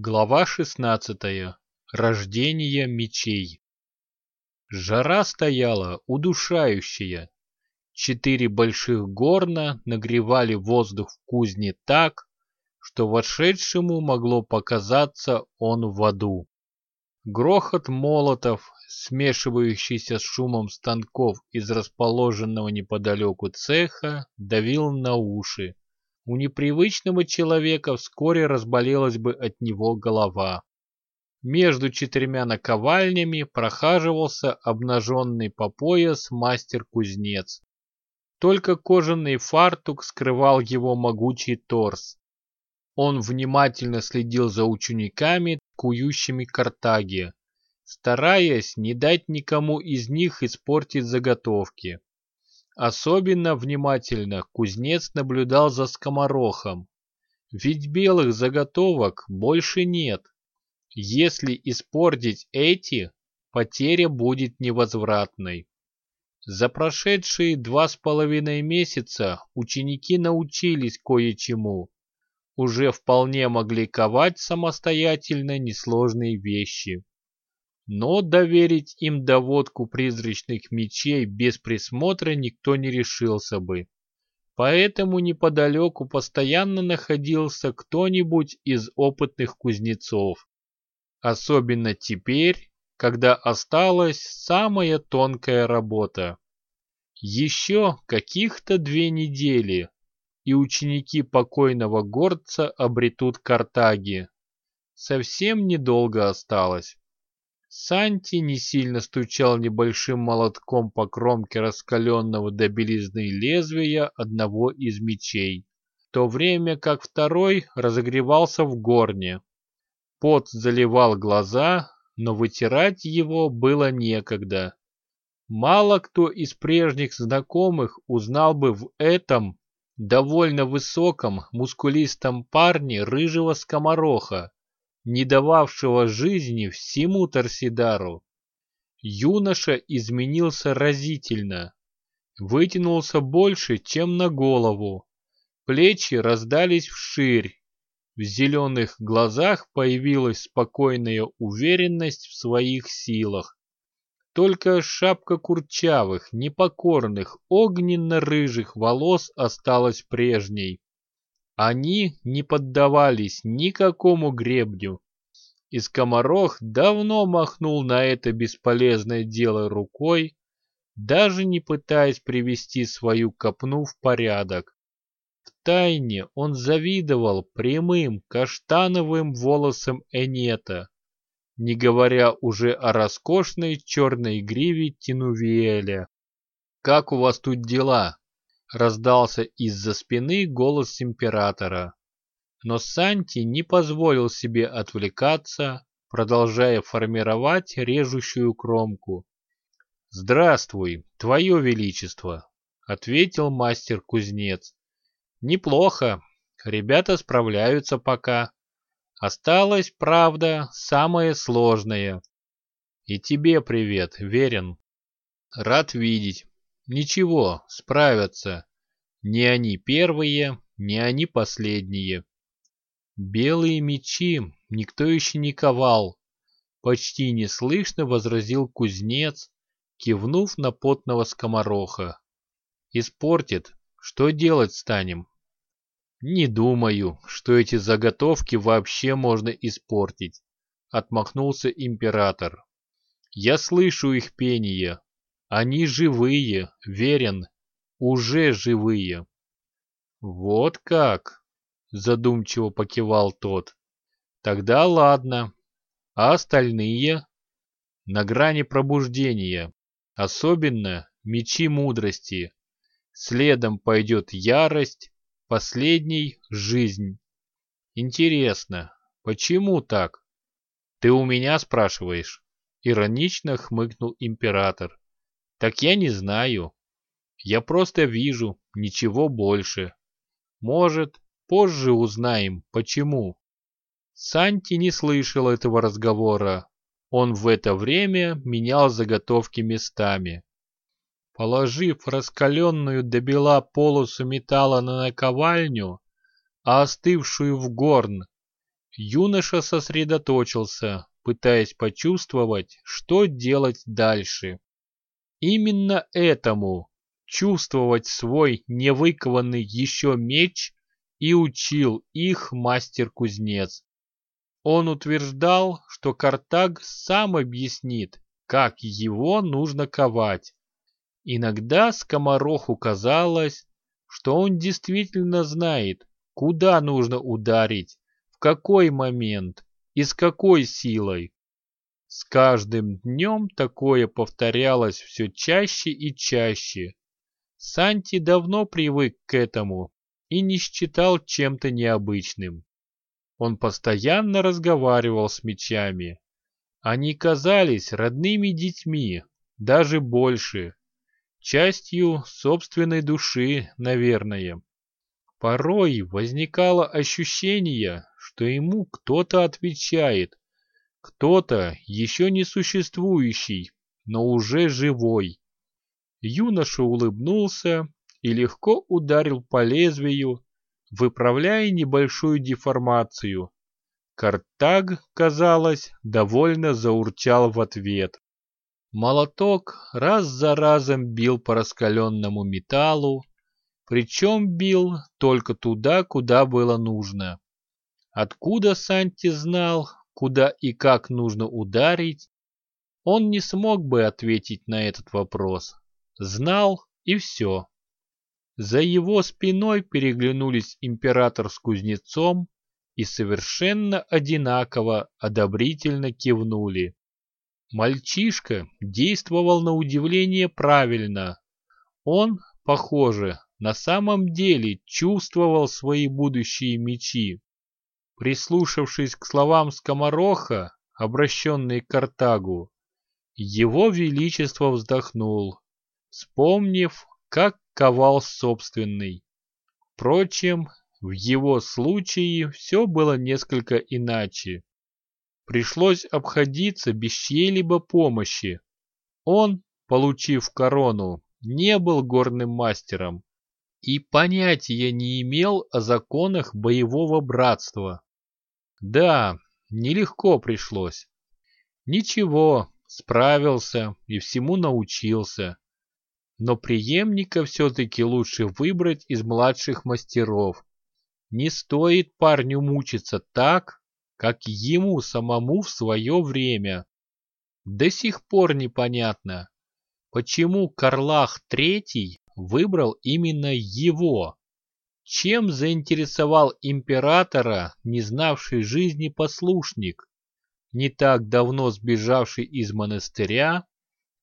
Глава 16. Рождение мечей. Жара стояла удушающая. Четыре больших горна нагревали воздух в кузне так, что вошедшему могло показаться он в аду. Грохот молотов, смешивающийся с шумом станков из расположенного неподалеку цеха, давил на уши. У непривычного человека вскоре разболелась бы от него голова. Между четырьмя наковальнями прохаживался обнаженный по пояс мастер-кузнец. Только кожаный фартук скрывал его могучий торс. Он внимательно следил за учениками, кующими картаги, стараясь не дать никому из них испортить заготовки. Особенно внимательно кузнец наблюдал за скоморохом. Ведь белых заготовок больше нет. Если испортить эти, потеря будет невозвратной. За прошедшие два с половиной месяца ученики научились кое-чему. Уже вполне могли ковать самостоятельно несложные вещи но доверить им доводку призрачных мечей без присмотра никто не решился бы. Поэтому неподалеку постоянно находился кто-нибудь из опытных кузнецов. Особенно теперь, когда осталась самая тонкая работа. Еще каких-то две недели, и ученики покойного горца обретут Картаги. Совсем недолго осталось. Санти не сильно стучал небольшим молотком по кромке раскаленного до белизны лезвия одного из мечей, в то время как второй разогревался в горне. Пот заливал глаза, но вытирать его было некогда. Мало кто из прежних знакомых узнал бы в этом довольно высоком, мускулистом парне рыжего скомороха, не дававшего жизни всему Торсидару. Юноша изменился разительно, вытянулся больше, чем на голову, плечи раздались вширь, в зеленых глазах появилась спокойная уверенность в своих силах. Только шапка курчавых, непокорных, огненно-рыжих волос осталась прежней. Они не поддавались никакому гребню. И скоморох давно махнул на это бесполезное дело рукой, даже не пытаясь привести свою копну в порядок. Втайне он завидовал прямым каштановым волосам Энета, не говоря уже о роскошной черной гриве Тинувиэля. «Как у вас тут дела?» Раздался из-за спины голос императора. Но Санти не позволил себе отвлекаться, продолжая формировать режущую кромку. «Здравствуй, твое величество!» — ответил мастер-кузнец. «Неплохо, ребята справляются пока. Осталось, правда, самое сложное. И тебе привет, Верен. Рад видеть. Ничего, справятся. Не они первые, не они последние. Белые мечи никто еще не ковал. Почти неслышно возразил кузнец, кивнув на потного скомороха. Испортит, что делать станем? Не думаю, что эти заготовки вообще можно испортить, отмахнулся император. Я слышу их пение, они живые, верен, уже живые. Вот как? Задумчиво покивал тот. Тогда ладно. А остальные? На грани пробуждения. Особенно мечи мудрости. Следом пойдет ярость, последний — жизнь. Интересно, почему так? Ты у меня спрашиваешь? Иронично хмыкнул император. Так я не знаю. Я просто вижу, ничего больше. Может, позже узнаем, почему. Санти не слышал этого разговора. Он в это время менял заготовки местами. Положив раскаленную до бела полосу металла на наковальню, а остывшую в горн, Юноша сосредоточился, пытаясь почувствовать, что делать дальше. Именно этому, чувствовать свой невыкованный еще меч, и учил их мастер-кузнец. Он утверждал, что Картаг сам объяснит, как его нужно ковать. Иногда скомороху казалось, что он действительно знает, куда нужно ударить, в какой момент и с какой силой. С каждым днем такое повторялось все чаще и чаще. Санти давно привык к этому и не считал чем-то необычным. Он постоянно разговаривал с мечами. Они казались родными детьми, даже больше, частью собственной души, наверное. Порой возникало ощущение, что ему кто-то отвечает, кто-то еще не существующий, но уже живой. Юноша улыбнулся и легко ударил по лезвию, выправляя небольшую деформацию. Картаг, казалось, довольно заурчал в ответ. Молоток раз за разом бил по раскаленному металлу, причем бил только туда, куда было нужно. Откуда Санти знал, куда и как нужно ударить, он не смог бы ответить на этот вопрос. Знал и все. За его спиной переглянулись император с кузнецом и совершенно одинаково одобрительно кивнули. Мальчишка действовал на удивление правильно. Он, похоже, на самом деле чувствовал свои будущие мечи. Прислушавшись к словам скомороха, обращенные к Картагу, его величество вздохнул, вспомнив, как ковал собственный. Впрочем, в его случае все было несколько иначе. Пришлось обходиться без чьей-либо помощи. Он, получив корону, не был горным мастером и понятия не имел о законах боевого братства. Да, нелегко пришлось. Ничего, справился и всему научился но преемника все-таки лучше выбрать из младших мастеров. Не стоит парню мучиться так, как ему самому в свое время. До сих пор непонятно, почему Карлах III выбрал именно его. Чем заинтересовал императора, не знавший жизни послушник, не так давно сбежавший из монастыря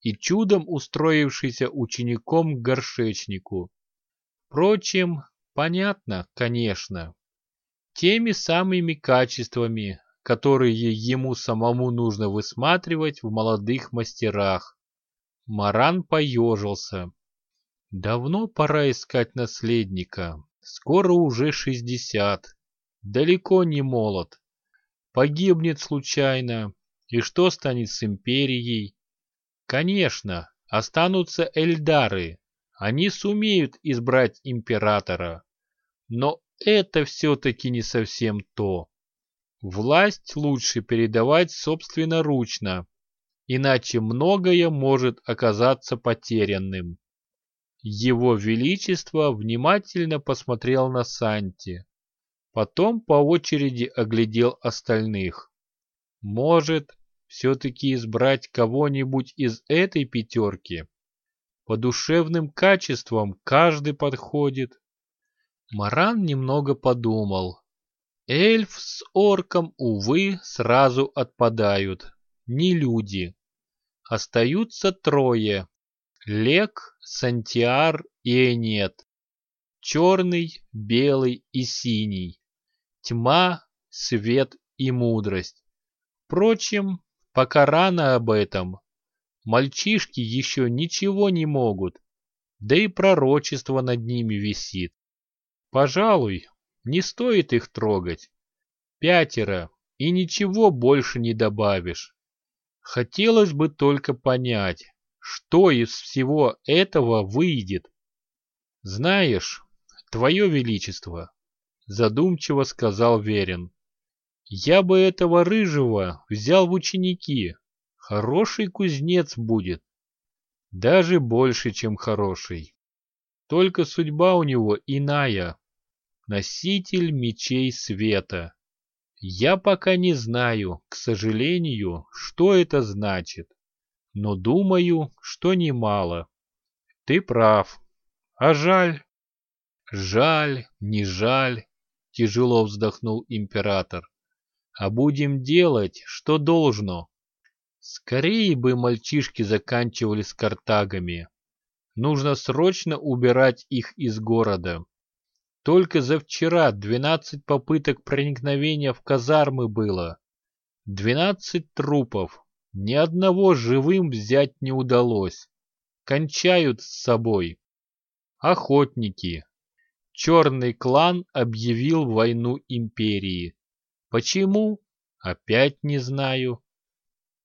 и чудом устроившийся учеником к горшечнику. Впрочем, понятно, конечно. Теми самыми качествами, которые ему самому нужно высматривать в молодых мастерах. Маран поежился. Давно пора искать наследника. Скоро уже шестьдесят. Далеко не молод. Погибнет случайно. И что станет с империей? Конечно, останутся эльдары. Они сумеют избрать императора. Но это все-таки не совсем то. Власть лучше передавать собственноручно, иначе многое может оказаться потерянным. Его Величество внимательно посмотрел на Санти, потом по очереди оглядел остальных. Может, все-таки избрать кого-нибудь из этой пятерки. По душевным качествам каждый подходит. Маран немного подумал. Эльф с орком, увы, сразу отпадают. Не люди. Остаются трое. Лек, Сантиар и Энет. Черный, белый и синий. Тьма, свет и мудрость. Впрочем, Пока рано об этом. Мальчишки еще ничего не могут, да и пророчество над ними висит. Пожалуй, не стоит их трогать. Пятеро, и ничего больше не добавишь. Хотелось бы только понять, что из всего этого выйдет. Знаешь, твое величество, задумчиво сказал Верин, Я бы этого рыжего взял в ученики. Хороший кузнец будет. Даже больше, чем хороший. Только судьба у него иная. Носитель мечей света. Я пока не знаю, к сожалению, что это значит. Но думаю, что немало. Ты прав. А жаль. Жаль, не жаль, тяжело вздохнул император а будем делать, что должно. Скорее бы мальчишки заканчивали с картагами. Нужно срочно убирать их из города. Только за вчера 12 попыток проникновения в казармы было. 12 трупов. Ни одного живым взять не удалось. Кончают с собой. Охотники. Черный клан объявил войну империи. Почему? Опять не знаю.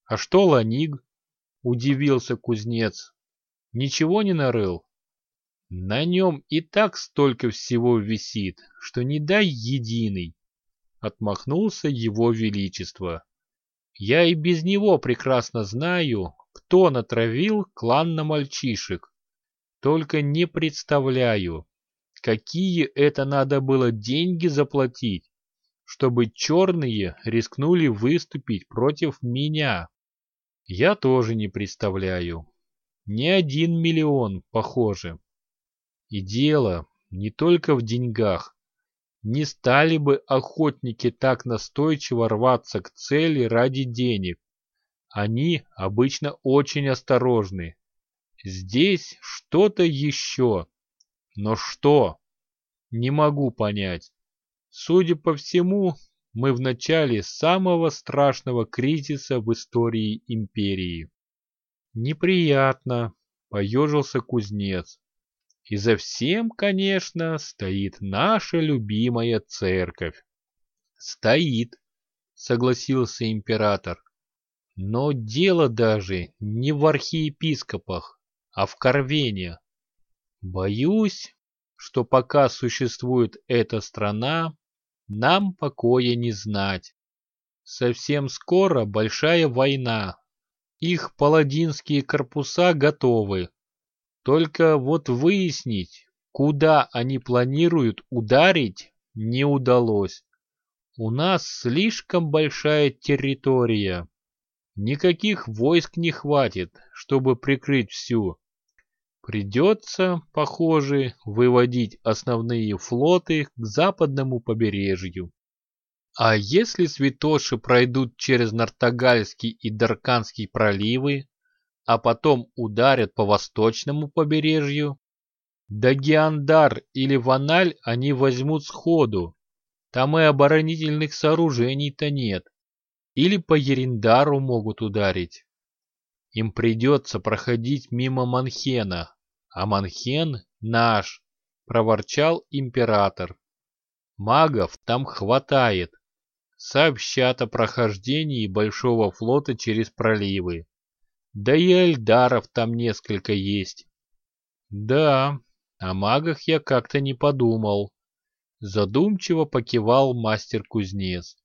А что Ланиг? Удивился кузнец. Ничего не нарыл? На нем и так столько всего висит, что не дай единый. Отмахнулся его величество. Я и без него прекрасно знаю, кто натравил клан на мальчишек. Только не представляю, какие это надо было деньги заплатить, чтобы черные рискнули выступить против меня. Я тоже не представляю. Не один миллион, похоже. И дело не только в деньгах. Не стали бы охотники так настойчиво рваться к цели ради денег. Они обычно очень осторожны. Здесь что-то еще. Но что? Не могу понять. Судя по всему, мы в начале самого страшного кризиса в истории империи. Неприятно, поежился кузнец. И за всем, конечно, стоит наша любимая церковь. Стоит, согласился император. Но дело даже не в архиепископах, а в Корвене. Боюсь, что пока существует эта страна, нам покоя не знать. Совсем скоро большая война. Их паладинские корпуса готовы. Только вот выяснить, куда они планируют ударить, не удалось. У нас слишком большая территория. Никаких войск не хватит, чтобы прикрыть всю. Придется, похоже, выводить основные флоты к западному побережью. А если святоши пройдут через Нартагальский и Дарканский проливы, а потом ударят по восточному побережью? Да Геандар или Ваналь они возьмут сходу. Там и оборонительных сооружений-то нет. Или по Ериндару могут ударить. Им придется проходить мимо Манхена, а Манхен наш, проворчал император. Магов там хватает. Сообщат о прохождении большого флота через проливы. Да и эльдаров там несколько есть. Да, о магах я как-то не подумал. Задумчиво покивал мастер-кузнец.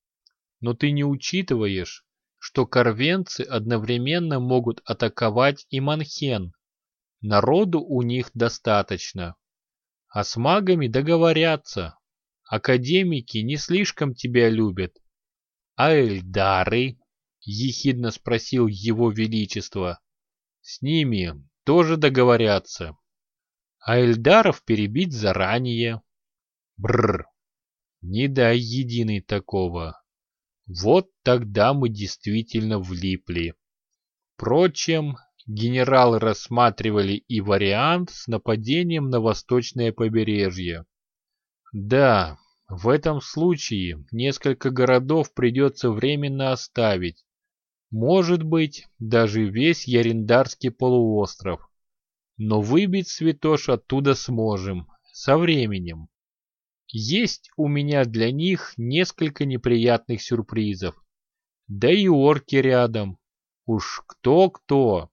Но ты не учитываешь, что корвенцы одновременно могут атаковать и Манхен. Народу у них достаточно. А с магами договорятся. Академики не слишком тебя любят. А эльдары? Ехидно спросил его величество. С ними тоже договорятся. А эльдаров перебить заранее. Бррр. Не дай единый такого. Вот тогда мы действительно влипли. Впрочем, генералы рассматривали и вариант с нападением на восточное побережье. Да, в этом случае несколько городов придется временно оставить. Может быть, даже весь Яриндарский полуостров. Но выбить Святош оттуда сможем, со временем. Есть у меня для них несколько неприятных сюрпризов. Да и орки рядом. Уж кто-кто,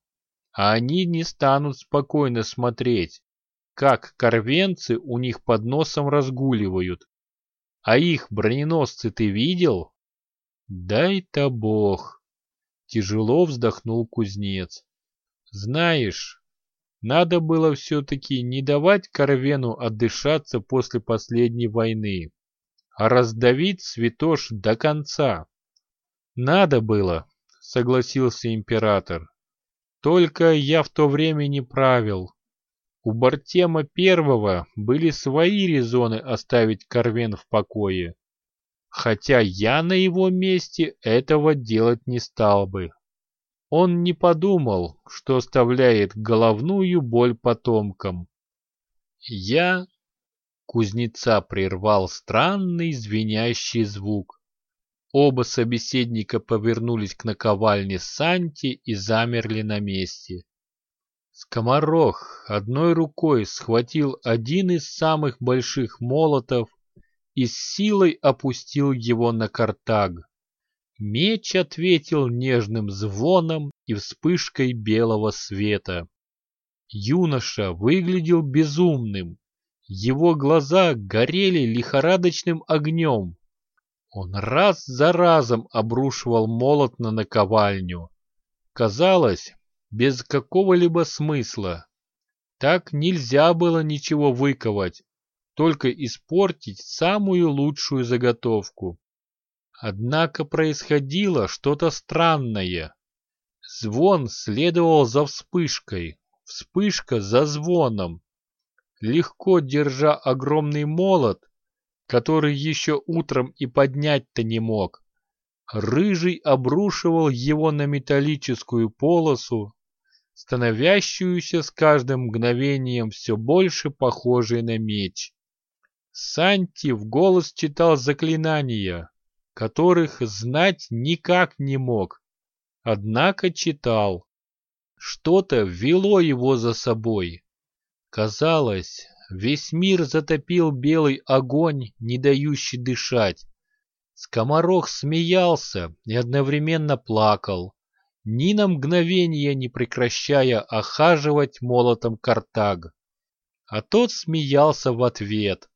а они не станут спокойно смотреть, как корвенцы у них под носом разгуливают. А их броненосцы ты видел? Дай-то бог. Тяжело вздохнул кузнец. Знаешь, надо было все-таки не давать Карвену отдышаться после последней войны, а раздавить святош до конца. Надо было, согласился император. Только я в то время не правил. У Бартема Первого были свои резоны оставить Карвен в покое. Хотя я на его месте этого делать не стал бы. Он не подумал, что оставляет головную боль потомкам. Я... Кузнеца прервал странный звенящий звук. Оба собеседника повернулись к наковальне Санти и замерли на месте. Скоморох одной рукой схватил один из самых больших молотов и с силой опустил его на картаг. Меч ответил нежным звоном и вспышкой белого света. Юноша выглядел безумным. Его глаза горели лихорадочным огнем. Он раз за разом обрушивал молот на наковальню. Казалось, без какого-либо смысла. Так нельзя было ничего выковать, только испортить самую лучшую заготовку. Однако происходило что-то странное. Звон следовал за вспышкой, вспышка за звоном. Легко держа огромный молот, который еще утром и поднять-то не мог, Рыжий обрушивал его на металлическую полосу, становящуюся с каждым мгновением все больше похожей на меч. Санти в голос читал заклинания, которых знать никак не мог, однако читал. Что-то вело его за собой. Казалось, весь мир затопил белый огонь, не дающий дышать. Скоморох смеялся и одновременно плакал ни на мгновение не прекращая охаживать молотом Картаг. А тот смеялся в ответ.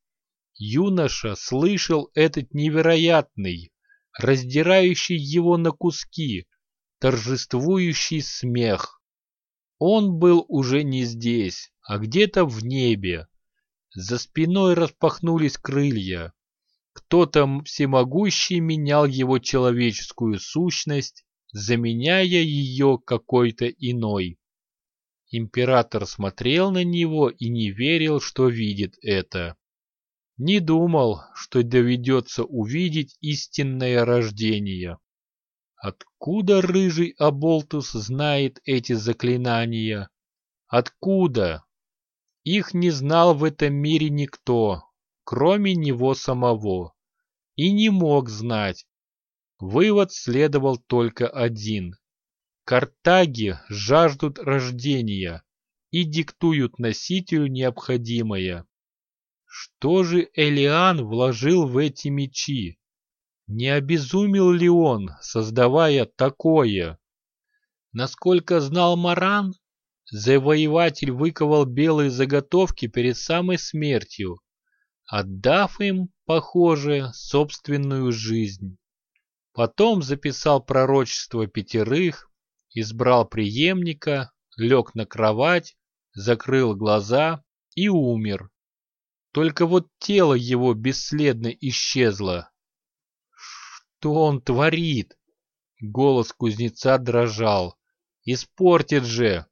Юноша слышал этот невероятный, раздирающий его на куски, торжествующий смех. Он был уже не здесь, а где-то в небе. За спиной распахнулись крылья. Кто-то всемогущий менял его человеческую сущность заменяя ее какой-то иной. Император смотрел на него и не верил, что видит это. Не думал, что доведется увидеть истинное рождение. Откуда рыжий Аболтус знает эти заклинания? Откуда? Их не знал в этом мире никто, кроме него самого. И не мог знать, Вывод следовал только один. Картаги жаждут рождения и диктуют носителю необходимое. Что же Элиан вложил в эти мечи? Не обезумел ли он, создавая такое? Насколько знал Маран, завоеватель выковал белые заготовки перед самой смертью, отдав им, похоже, собственную жизнь. Потом записал пророчество пятерых, избрал преемника, лег на кровать, закрыл глаза и умер. Только вот тело его бесследно исчезло. Что он творит? Голос кузнеца дрожал. Испортит же!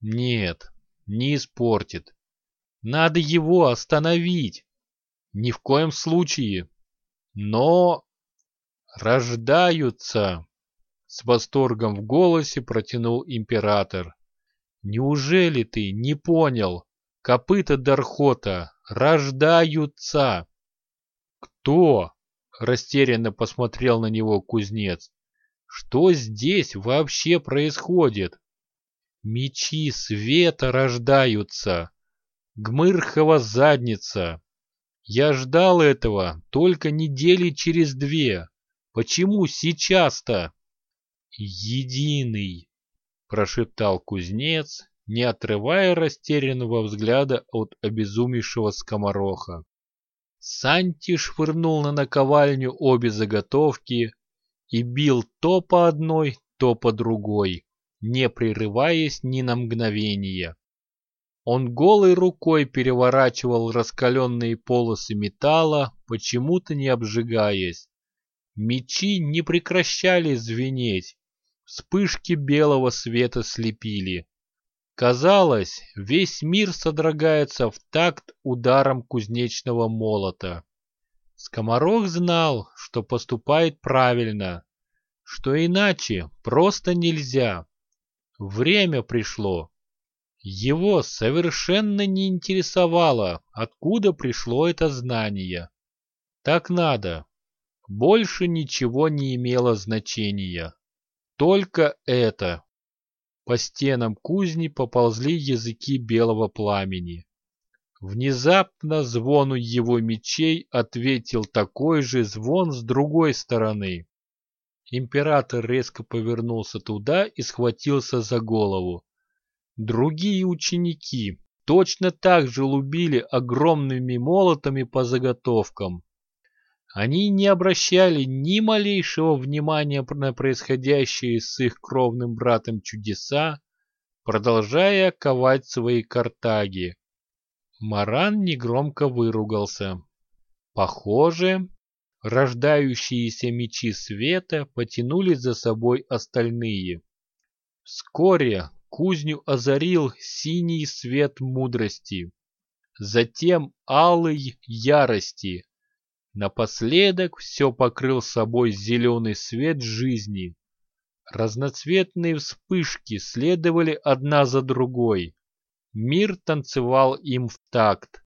Нет, не испортит. Надо его остановить. Ни в коем случае. Но рождаются!» С восторгом в голосе протянул император. «Неужели ты не понял? Копыта Дархота рождаются!» «Кто?» — растерянно посмотрел на него кузнец. «Что здесь вообще происходит?» «Мечи света рождаются! Гмырхова задница! Я ждал этого только недели через две!» Почему сейчас-то? Единый, прошептал кузнец, не отрывая растерянного взгляда от обезумевшего скомороха. Санти швырнул на наковальню обе заготовки, и бил то по одной, то по другой, не прерываясь ни на мгновение. Он голой рукой переворачивал раскаленные полосы металла, почему-то не обжигаясь. Мечи не прекращали звенеть, вспышки белого света слепили. Казалось, весь мир содрогается в такт ударом кузнечного молота. Скоморох знал, что поступает правильно, что иначе просто нельзя. Время пришло. Его совершенно не интересовало, откуда пришло это знание. Так надо. Больше ничего не имело значения. Только это. По стенам кузни поползли языки белого пламени. Внезапно звону его мечей ответил такой же звон с другой стороны. Император резко повернулся туда и схватился за голову. Другие ученики точно так же лубили огромными молотами по заготовкам. Они не обращали ни малейшего внимания на происходящие с их кровным братом чудеса, продолжая ковать свои картаги. Маран негромко выругался. Похоже, рождающиеся мечи света потянули за собой остальные. Вскоре кузню озарил синий свет мудрости, затем алый ярости, Напоследок все покрыл собой зеленый свет жизни. Разноцветные вспышки следовали одна за другой. Мир танцевал им в такт.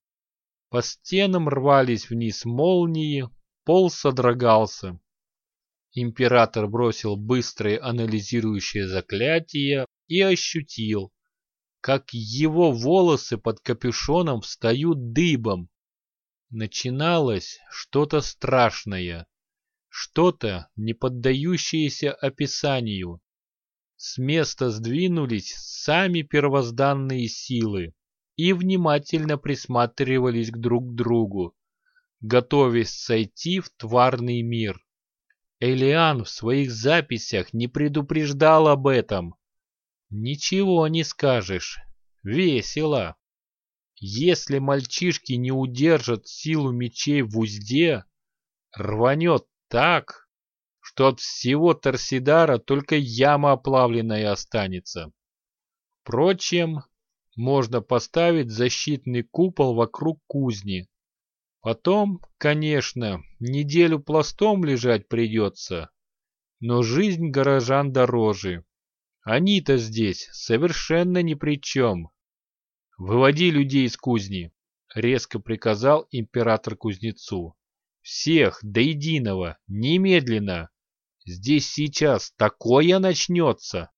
По стенам рвались вниз молнии, пол содрогался. Император бросил быстрое анализирующее заклятие и ощутил, как его волосы под капюшоном встают дыбом, начиналось что-то страшное, что-то, не поддающееся описанию. С места сдвинулись сами первозданные силы и внимательно присматривались к друг другу, готовясь сойти в тварный мир. Элиан в своих записях не предупреждал об этом. Ничего не скажешь. Весело. Если мальчишки не удержат силу мечей в узде, рванет так, что от всего Торсидара только яма оплавленная останется. Впрочем, можно поставить защитный купол вокруг кузни. Потом, конечно, неделю пластом лежать придется, но жизнь горожан дороже. Они-то здесь совершенно ни при чем. «Выводи людей из кузни!» — резко приказал император кузнецу. «Всех до единого, немедленно! Здесь сейчас такое начнется!»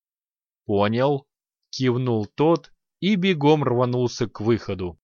«Понял!» — кивнул тот и бегом рванулся к выходу.